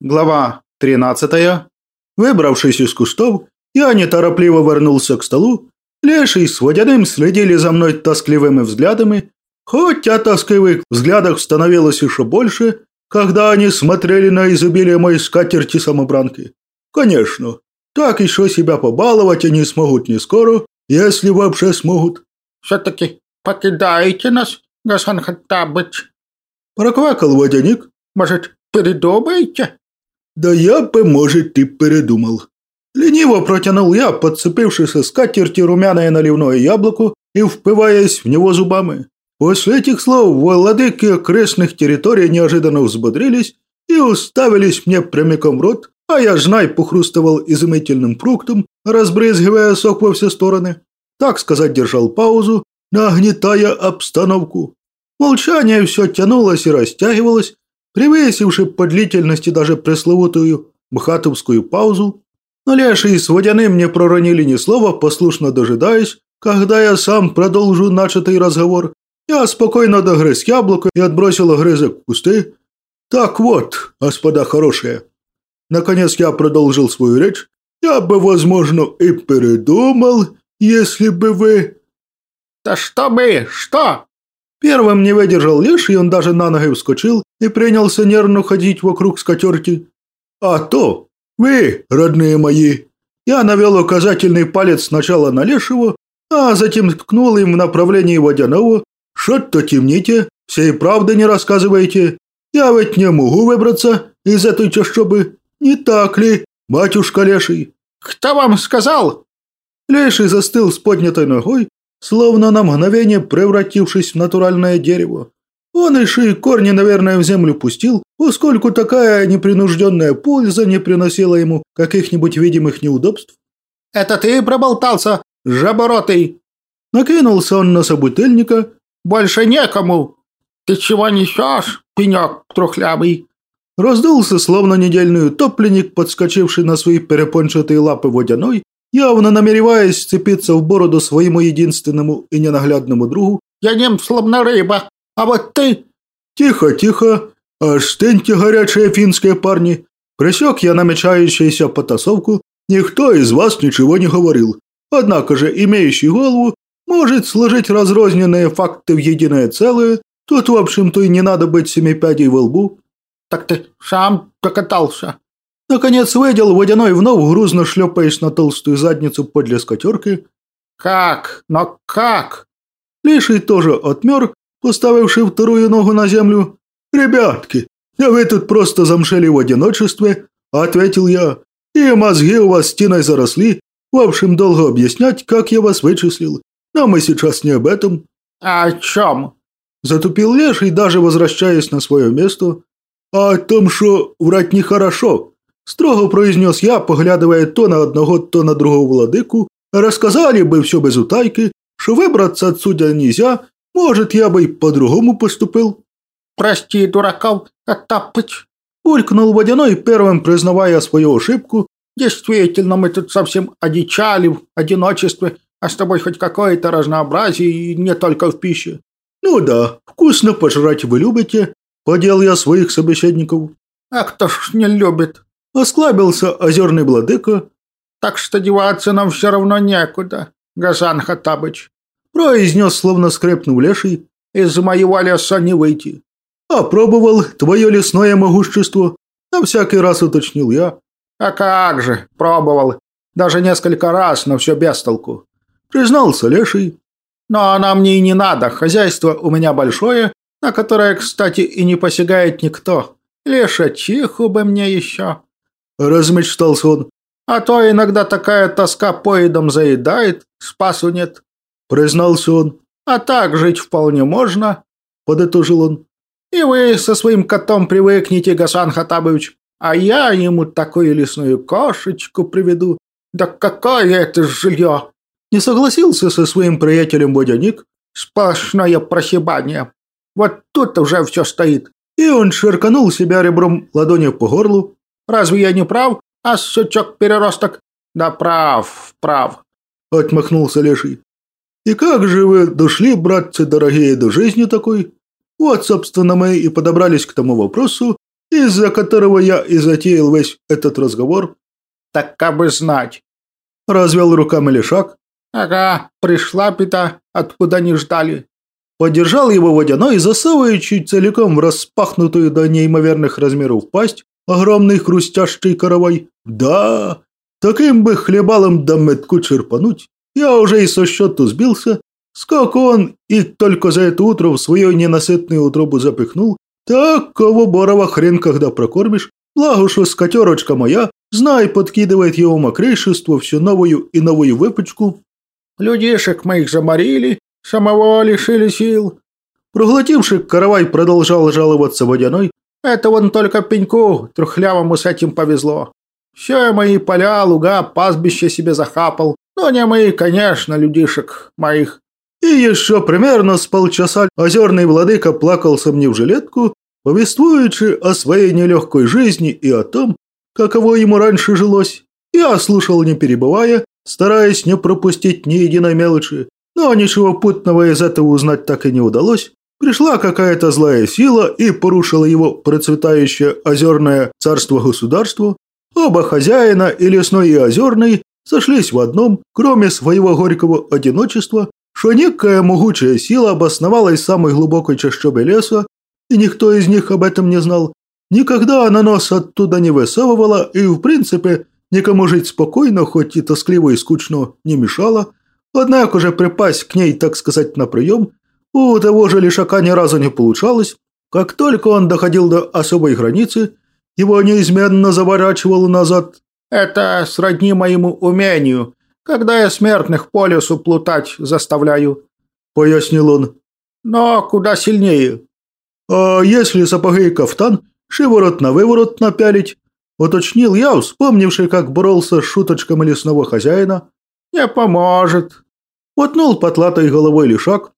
Глава 13. Выбравшись из кустов, я неторопливо вернулся к столу. Леший с Водяным следили за мной тоскливыми взглядами, хоть о тоскливых взглядах становилось еще больше, когда они смотрели на изобилие моей скатерти-самобранки. Конечно, так еще себя побаловать они смогут не скоро, если вообще смогут. «Все-таки покидаете нас, Гасан Хаттабыч?» Проквакал Водяник. «Может, передумаете?» Да я бы, может, и передумал. Лениво протянул я, подцепившись с скатерти румяное наливное яблоко и впиваясь в него зубами. После этих слов владыки окрестных территорий неожиданно взбодрились и уставились мне прямиком в рот, а я жнай похрустывал изумительным фруктом, разбрызгивая сок во все стороны. Так сказать, держал паузу, нагнетая обстановку. Молчание все тянулось и растягивалось, превысивший по длительности даже пресловутую мхатовскую паузу. Но Леший с Водяным не проронили ни слова, послушно дожидаясь, когда я сам продолжу начатый разговор. Я спокойно догрыз яблоко и отбросил огрызок в кусты. Так вот, господа хорошие. Наконец я продолжил свою речь. Я бы, возможно, и передумал, если бы вы... «Да что бы, что?» Первым не выдержал Леш, и он даже на ноги вскочил и принялся нервно ходить вокруг скатерки. «А то! Вы, родные мои!» Я навел указательный палец сначала на Лешего, а затем ткнул им в направлении Водяного. «Что-то темните, всей правды не рассказываете. Я ведь не могу выбраться из этой чащобы. Не так ли, батюшка Леший?» «Кто вам сказал?» Леший застыл с поднятой ногой, словно на мгновение превратившись в натуральное дерево. Он еще и корни, наверное, в землю пустил, поскольку такая непринужденная польза не приносила ему каких-нибудь видимых неудобств. «Это ты проболтался, жаборотый?» Накинулся он на собутыльника. «Больше некому! Ты чего несешь, пенек трухлявый?» Раздулся, словно недельный утопленник, подскочивший на свои перепончатые лапы водяной, явно намереваясь сцепиться в бороду своему единственному и ненаглядному другу. «Я нем словно рыба, а вот ты...» «Тихо, тихо, аж стыньте горячие финские парни!» Пресек я намечающуюся потасовку, никто из вас ничего не говорил. Однако же, имеющий голову, может сложить разрозненные факты в единое целое, тут, в общем-то, и не надо быть семи пядей во лбу. «Так ты сам покатался?» Наконец выдел водяной вновь, грузно шлепаясь на толстую задницу подле скатерки. «Как? Но как?» Лиший тоже отмер, поставивший вторую ногу на землю. «Ребятки, а вы тут просто замшели в одиночестве», – ответил я. «И мозги у вас стеной заросли. В общем, долго объяснять, как я вас вычислил. Но мы сейчас не об этом». «А о чем?» Затупил Леший, даже возвращаясь на свое место. «А о том, что врать нехорошо», Строго произнес я, поглядывая то на одного, то на другого владыку. Рассказали бы все без утайки, что выбраться отсюда нельзя, может, я бы и по-другому поступил. «Прости, дураков, Оттапыч!» Булькнул Водяной, первым признавая свою ошибку. «Действительно, мы тут совсем одичали в одиночестве, а с тобой хоть какое-то разнообразие и не только в пище». «Ну да, вкусно пожрать вы любите», – подел я своих собеседников. «А кто ж не любит?» Осклабился озерный владыка. «Так что деваться нам все равно некуда, Газан Хаттабыч», произнес, словно скрепнул леший. «Из моего леса не выйти». «А пробовал твое лесное могущество?» На всякий раз уточнил я. «А как же, пробовал. Даже несколько раз, но все без толку», признался леший. «Но нам мне и не надо. Хозяйство у меня большое, на которое, кстати, и не посягает никто. Леша, чиху бы мне еще». Размечтался он. А то иногда такая тоска поедом заедает, спасу нет. Признался он. А так жить вполне можно, подытожил он. И вы со своим котом привыкнете, Гасан Хатабович. А я ему такую лесную кошечку приведу. Да какое это жилье! Не согласился со своим приятелем Водяник. Сплошное просебание. Вот тут уже все стоит. И он ширканул себя ребром ладони по горлу, Разве я не прав, а сучок-переросток? Да прав, прав. Отмахнулся Леший. И как же вы дошли, братцы дорогие, до жизни такой? Вот, собственно, мы и подобрались к тому вопросу, из-за которого я и затеял весь этот разговор?» «Так как бы знать!» Развел руками Лешак. «Ага, пришла беда, откуда не ждали». Подержал его водяной, засовывая чуть целиком в распахнутую до неимоверных размеров пасть огромный хрустящий каравай. Да, таким бы хлебалом да метку черпануть. Я уже и со счету сбился. Сколько он и только за это утро в свою ненасытную утробу запихнул, так кого борова хрен когда прокормишь. Благо, что скотерочка моя, знай, подкидывает его мокрейшество всю новую и новую выпечку. Людишек моих заморили, самого лишили сил. Проглотивший каравай продолжал жаловаться водяной. Это вон только пеньку, трухлявому с этим повезло. Все мои поля, луга, пастбище себе захапал. Но не мои, конечно, людишек моих. И еще примерно с полчаса озерный владыка плакался мне в жилетку, повествуючи о своей нелегкой жизни и о том, каково ему раньше жилось. Я слушал не перебывая, стараясь не пропустить ни единой мелочи, но ничего путного из этого узнать так и не удалось. Пришла какая-то злая сила и порушила его процветающее озерное царство-государство. Оба хозяина, и лесной, и озерный, сошлись в одном, кроме своего горького одиночества, что некая могучая сила обосновалась в самой глубокой чащобе леса, и никто из них об этом не знал. Никогда она нос оттуда не высовывала и, в принципе, никому жить спокойно, хоть и тоскливо и скучно, не мешала. Однако же припасть к ней, так сказать, на прием, у того же лишака ни разу не получалось. Как только он доходил до особой границы, его неизменно заворачивало назад. «Это сродни моему умению, когда я смертных по лесу плутать заставляю», — пояснил он. «Но куда сильнее». «А если сапоги и кафтан, шиворот на выворот напялить?» — уточнил я, вспомнивший, как боролся с шуточками лесного хозяина. «Не поможет», — мотнул потлатой головой лишак.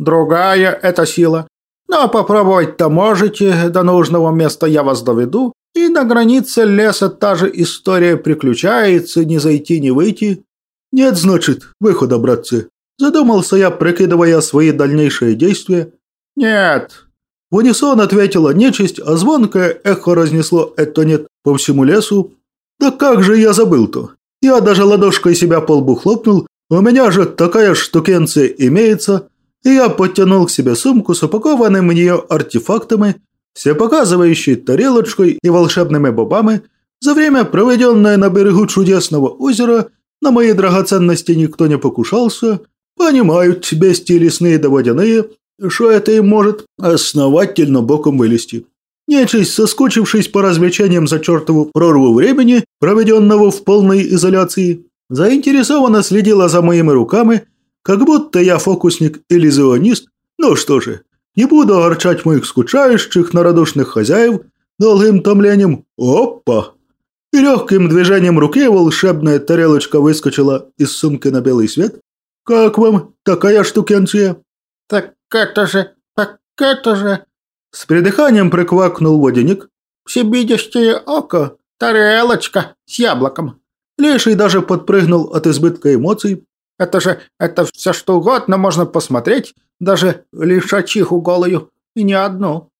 «Другая эта сила. Но попробовать-то можете, до нужного места я вас доведу, и на границе леса та же история приключается, не зайти, не выйти. «Нет, значит, выхода, братцы». Задумался я, прикидывая свои дальнейшие действия. «Нет». В унисон ответила нечисть, а звонкое эхо разнесло это нет по всему лесу. «Да как же я забыл-то? Я даже ладошкой себя по лбу хлопнул, у меня же такая штукенция имеется». Я подтянул к себе сумку с упакованными в нее артефактами, все показывающей тарелочкой и волшебными бобами, за время, проведенное на берегу чудесного озера – на мои драгоценности никто не покушался. Понимают бестии лесные да водяные, что это им может основательно боком вылезти. Нечисть, соскучившись по развлечениям за чертову прорву времени, проведенного в полной изоляции, заинтересованно следила за моими руками, как будто я фокусник или зионист. Ну что же, не буду огорчать моих скучающих, народушных хозяев долгим томлением. Опа! и легким движением руки волшебная тарелочка выскочила из сумки на белый свет. «Как вам такая штукенция?» «Так это же, так это же...» С придыханием приквакнул водяник. «Всевидящее око, тарелочка с яблоком». Леший даже подпрыгнул от избытка эмоций. «Это же, это все что угодно можно посмотреть, даже лишачиху голую, и не одну»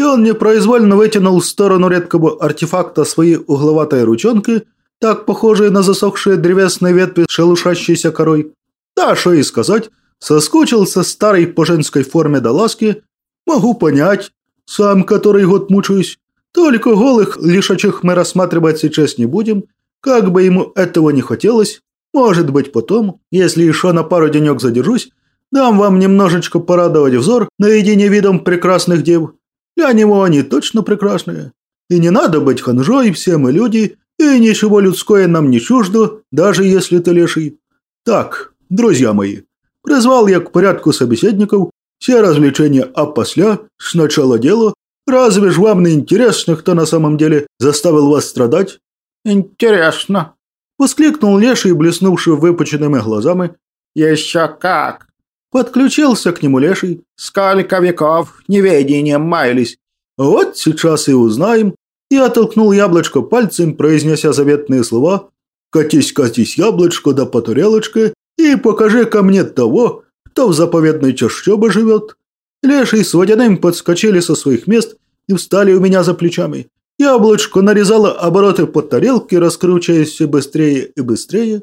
и он непроизвольно вытянул в сторону редкого артефакта свои угловатые ручонки, так похожие на засохшие древесные ветви с шелушащейся корой. Да, что и сказать, соскучился старой по женской форме до ласки. Могу понять, сам который год мучаюсь. Только голых лишачих мы рассматривать сейчас не будем, как бы ему этого не хотелось. Может быть потом, если еще на пару денек задержусь, дам вам немножечко порадовать взор наедине видом прекрасных дев. Для него они точно прекрасные. И не надо быть ханжой, все мы люди, и ничего людское нам не чуждо, даже если ты леший. Так, друзья мои, призвал я к порядку собеседников, все развлечения опосля, сначала дело, разве ж вам не интересно, кто на самом деле заставил вас страдать? Интересно, воскликнул леший, блеснувший выпученными глазами. Еще как! Подключился к нему леший. Сколько веков неведением маялись. Вот сейчас и узнаем. И оттолкнул яблочко пальцем, произнеся заветные слова. «Катись, катись, яблочко, да по тарелочке, и покажи ко мне того, кто в заповедной чащобе живет». Леший с водяным подскочили со своих мест и встали у меня за плечами. Яблочко нарезало обороты по тарелке, раскручиваясь все быстрее и быстрее.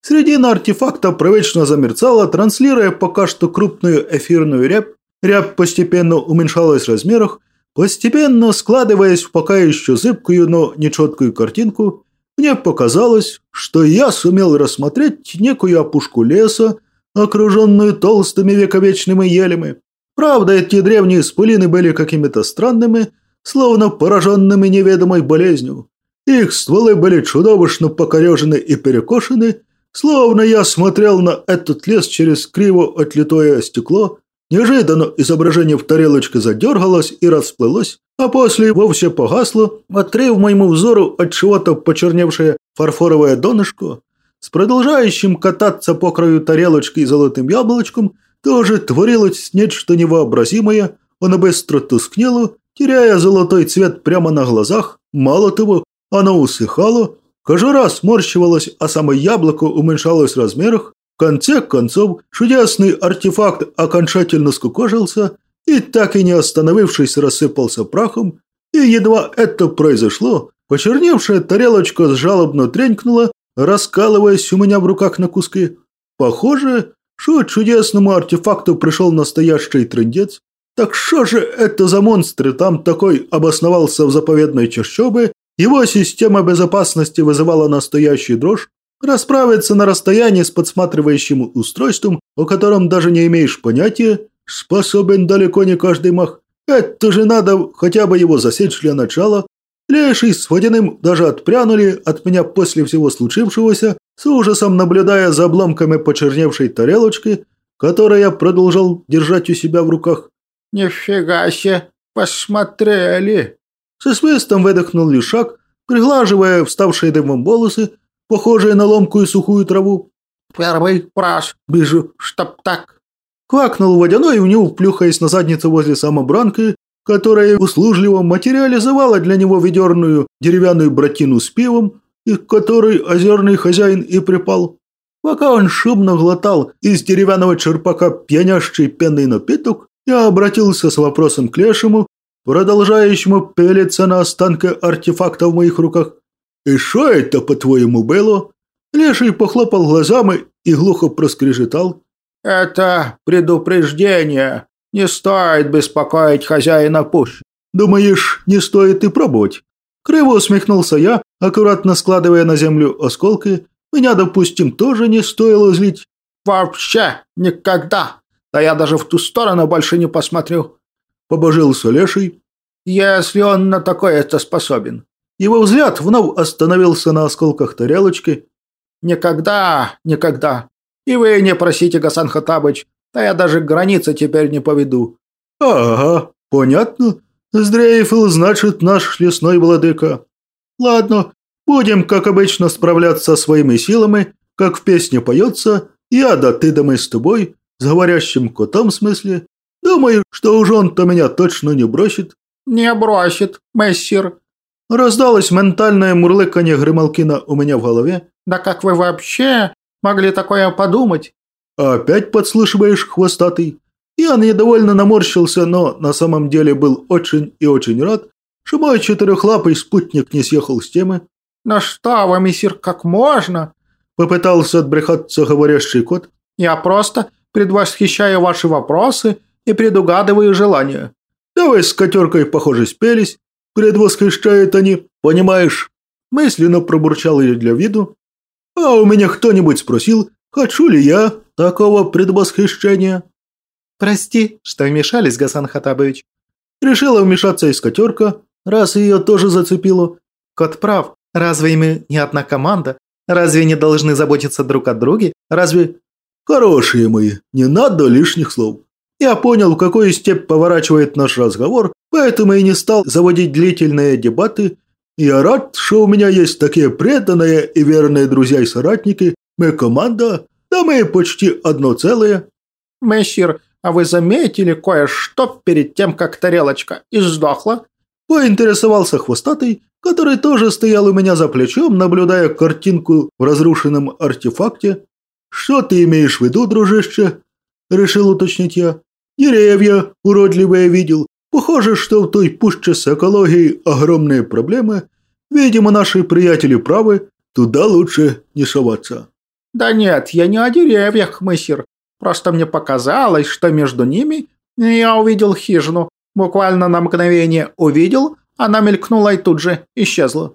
Средина артефакта привычно замерцала, транслируя пока что крупную эфирную рябь. Рябь постепенно уменьшалась в размерах, постепенно складываясь в пока еще зыбкую, но нечеткую картинку. Мне показалось, что я сумел рассмотреть некую опушку леса, окруженную толстыми вековечными елями. Правда, эти древние спылины были какими-то странными, словно пораженными неведомой болезнью. Их стволы были чудовищно покорежены и перекошены, словно я смотрел на этот лес через криво отлитое стекло. Неожиданно изображение в тарелочке задергалось и расплылось, а после вовсе погасло, открыв моему взору от чего-то почерневшее фарфоровое донышко. С продолжающим кататься по краю тарелочки золотым яблочком тоже творилось нечто невообразимое, оно быстро тускнело теряя золотой цвет прямо на глазах. Мало того, оно усыхало, кожура сморщивалась, а самое яблоко уменьшалось в размерах. В конце концов, чудесный артефакт окончательно скукожился и, так и не остановившись, рассыпался прахом. И едва это произошло, почерневшая тарелочка жалобно тренькнула, раскалываясь у меня в руках на куски. Похоже, что чудесному артефакту пришел настоящий трындец. Так что же это за монстры там такой обосновался в заповедной чащобе? Его система безопасности вызывала настоящий дрожь. Расправиться на расстоянии с подсматривающим устройством, о котором даже не имеешь понятия, способен далеко не каждый мах. Это же надо хотя бы его засечь для начала. Леший с водяным даже отпрянули от меня после всего случившегося, с ужасом наблюдая за обломками почерневшей тарелочки, которую я продолжал держать у себя в руках. «Нифига себе! Посмотрели!» Со свистом выдохнул Лишак, приглаживая вставшие дымом волосы, похожие на ломкую сухую траву. «Первый раз бежу, чтоб так!» Квакнул водяной, в него плюхаясь на задницу возле самобранки, которая услужливо материализовала для него ведерную деревянную братину с пивом, и к которой озерный хозяин и припал. Пока он шумно глотал из деревянного черпака пьянящий пенный напиток, я обратился с вопросом к Лешему, продолжающему пелиться на останки артефакта в моих руках. «И что это, по-твоему, было?» Леший похлопал глазами и глухо проскрежетал. «Это предупреждение. Не стоит беспокоить хозяина пуще». «Думаешь, не стоит и пробовать?» Криво усмехнулся я, аккуратно складывая на землю осколки. «Меня, допустим, тоже не стоило злить». «Вообще никогда!» Да я даже в ту сторону больше не посмотрю. Побожился Леший. Если он на такое-то способен. Его взгляд вновь остановился на осколках тарелочки. Никогда, никогда. И вы не просите, Гасан Хатабыч. Да я даже границы теперь не поведу. Ага, понятно. Сдрейфил, значит, наш лесной владыка. Ладно, будем, как обычно, справляться своими силами, как в песне поется «Я да ты да мы с тобой», говорящим котом в смысле? Думаю, что уж он-то меня точно не бросит. Не бросит, мессир. Раздалось ментальное мурлыканье Грималкина у меня в голове. Да как вы вообще могли такое подумать? Опять подслушиваешь, хвостатый? Я недовольно наморщился, но на самом деле был очень и очень рад, что мой четырехлапый спутник не съехал с темы. «Ну что вы, мессир, как можно?» Попытался отбрехаться говорящий кот. «Я просто предвосхищаю ваши вопросы и предугадываю желания». «Давай с котеркой, похоже, спелись. Предвосхищают они, понимаешь?» Мысленно пробурчал я для виду. «А у меня кто-нибудь спросил, хочу ли я такого предвосхищения?» «Прости, что вмешались, Гасан Хатабович». Решила вмешаться из котерка, раз ее тоже зацепило. Кот прав. Разве мы не одна команда? Разве не должны заботиться друг о друге? Разве «Хорошие мои, не надо лишних слов». Я понял, в какой степь поворачивает наш разговор, поэтому и не стал заводить длительные дебаты. Я рад, что у меня есть такие преданные и верные друзья и соратники. Мы команда, да мы почти одно целое. Мессир, а вы заметили кое-что перед тем, как тарелочка издохла? Поинтересовался хвостатый, который тоже стоял у меня за плечом, наблюдая картинку в разрушенном артефакте. «Что ты имеешь в виду, дружище?» – решил уточнить я. «Деревья уродливые видел. Похоже, что в той пуще с экологией огромные проблемы. Видимо, наши приятели правы, туда лучше не соваться. Да нет, я не о деревьях, мысер. Просто мне показалось, что между ними я увидел хижину. Буквально на мгновение увидел, она мелькнула и тут же исчезла.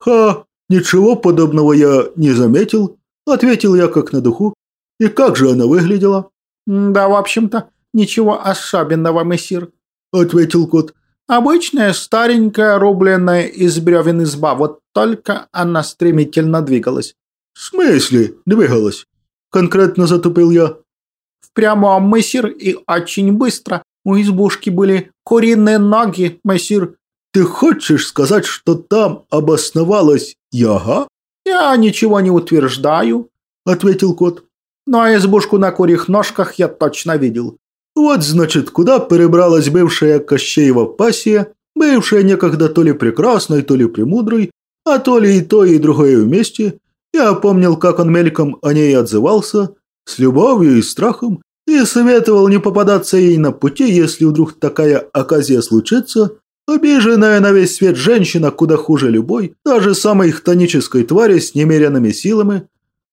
Ха, ничего подобного я не заметил, ответил я как на духу. И как же она выглядела? Да, в общем-то, ничего особенного, мессир, ответил кот. Обычная старенькая рубленная из бревен изба, вот только она стремительно двигалась. В смысле двигалась? Конкретно затупил я. В прямом, мессир, и очень быстро. У избушки были куриные ноги, мессир. Ты хочешь сказать, что там обосновалась яга? Я ничего не утверждаю, ответил кот. Но избушку на курьих ножках я точно видел. Вот значит, куда перебралась бывшая Кощеева пассия, бывшая некогда то ли прекрасной, то ли премудрой, а то ли и то, и другое вместе. Я помнил, как он мельком о ней отзывался, с любовью и страхом, и советовал не попадаться ей на пути, если вдруг такая оказия случится. Обиженная на весь свет женщина куда хуже любой, даже самой хтонической твари с немеренными силами,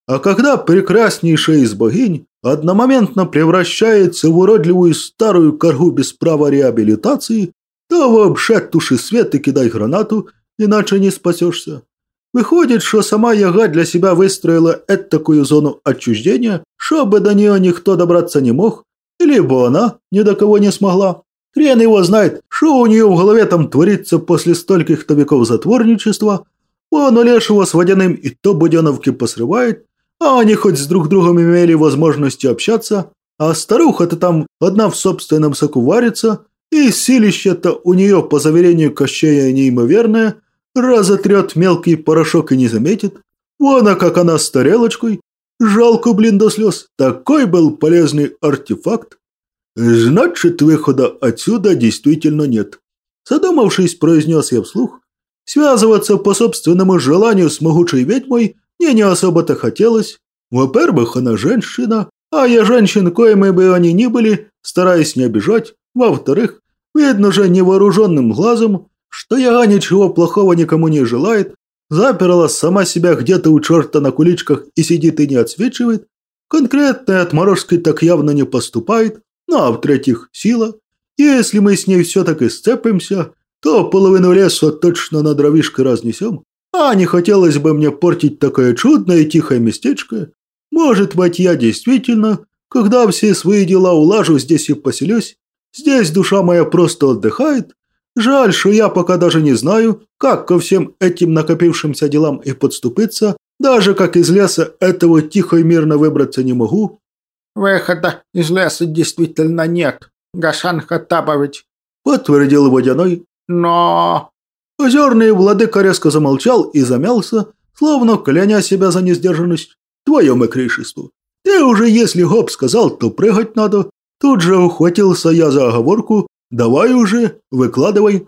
а когда прекраснейшая из богинь одномоментно превращается в уродливую старую коргу без права реабилитации, то вообще туши свет и кидай гранату, иначе не спасешься. Выходит, что сама яга для себя выстроила такую зону отчуждения, чтобы до нее никто добраться не мог, либо она ни до кого не смогла. Хрен его знает, что у нее в голове там творится после стольких-то веков затворничества. Он Олешего с водяным и то буденовки посрывает, а они хоть с друг другом имели возможность общаться, а старуха-то там одна в собственном соку варится, и силище-то у нее, по заверению Кощея, неимоверное, разотрет мелкий порошок и не заметит. Вон, а как она с тарелочкой. Жалко, блин, до слез. Такой был полезный артефакт. Значит, выхода отсюда действительно нет. Задумавшись, произнес я вслух. Связываться по собственному желанию с могучей ведьмой мне не особо-то хотелось. Во-первых, она женщина, а я женщин, коими бы они ни были, стараясь не обижать. Во-вторых, видно же невооруженным глазом, что я ничего плохого никому не желает, заперла сама себя где-то у черта на куличках и сидит и не отсвечивает. Конкретная отморозкой так явно не поступает. Ну а в-третьих, сила. Если мы с ней все-таки сцепимся, то половину леса точно на дровишко разнесем. А не хотелось бы мне портить такое чудное и тихое местечко. Может быть, я действительно, когда все свои дела улажу, здесь и поселюсь. Здесь душа моя просто отдыхает. Жаль, что я пока даже не знаю, как ко всем этим накопившимся делам и подступиться, даже как из леса этого тихо и мирно выбраться не могу. Выхода из леса действительно нет, Гашан Хаттабович, подтвердил водяной. Но Озерный владыка резко замолчал и замялся, словно кляня себя за несдержанность. Твое мокрейшество. Ты уже если гоп сказал, то прыгать надо. Тут же ухватился я за оговорку. Давай уже, выкладывай.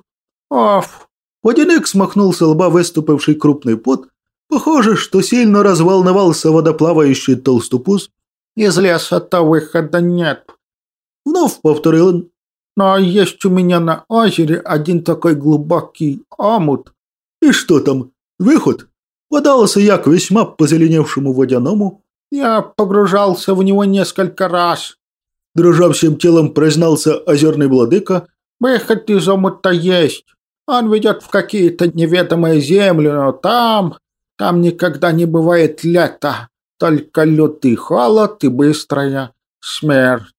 Оф. Водяник смахнул с лба выступивший крупный пот. Похоже, что сильно разволновался водоплавающий толстопуз. Из леса-то выхода нет. Вновь повторил он. Но есть у меня на озере один такой глубокий омут. И что там? Выход? Подался я к весьма позеленевшему водяному. Я погружался в него несколько раз. Дрожавшим телом признался озерный владыка. Выход из омута есть. Он ведет в какие-то неведомые земли, но там... Там никогда не бывает лета. Только лютый холод и быстрая смерть.